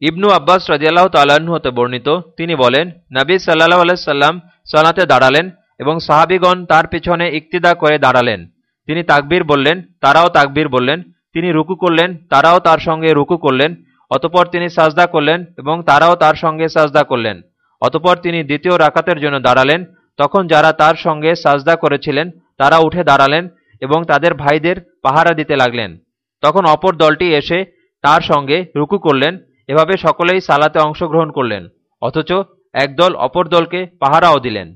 ইবনু আব্বাস রাজিয়াল্লাহ তাল্লাহ্ন হতে বর্ণিত, তিনি বলেন, নবী সাল্লাহ আলাইসাল্লাম সালাতে দাঁড়ালেন এবং সাহাবিগণ তার পিছনে ইক্তিদা করে দাঁড়ালেন। তিনি তাকবীর বললেন, তারাও তাকবীর বললেন। তিনি রুকু করলেন, তারাও তার সঙ্গে রুকু করলেন। অতপর তিনি সাজদা করলেন এবং তারাও তার সঙ্গে সাজদা করলেন। অতপর তিনি দ্বিতীয় রাকাতের জন্য দাঁড়ালেন। তখন যারা তার সঙ্গে সাজদা করেছিলেন, তারা উঠে দাঁড়ালেন এবং তাদের ভাইদের পাহারা দিতে লাগলেন। তখন অপর দলটি এসে তার সঙ্গে রুকু করলেন এভাবে সকলেই সালাতে অংশগ্রহণ করলেন অথচ একদল অপর দলকে পাহারাও দিলেন।